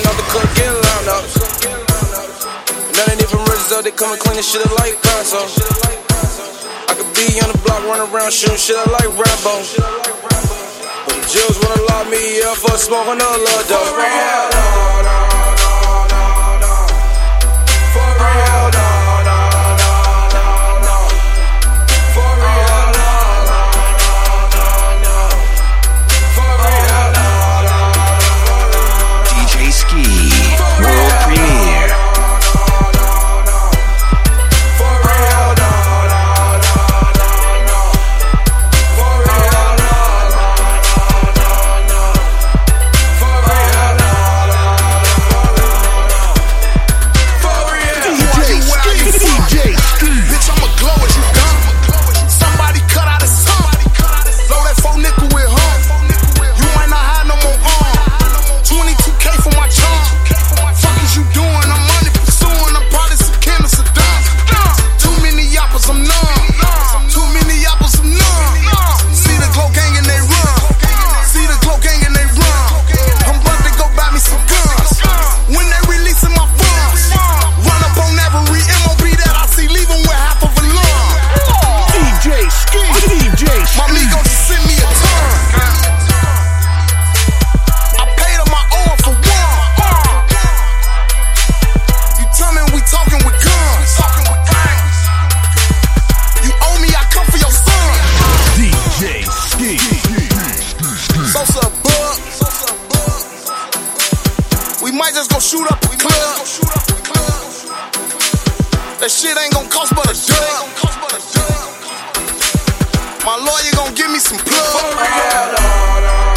Even though they loud up. Now they need from riches up, they come and clean this shit up like guns. I could be on the block, run around, shooting shit up like Rambo. But the Jills wanna lock me up for smoking a little dope. We might just go shoot up the club. That shit ain't gon' cost but a dub. My lawyer gon' give me some plug.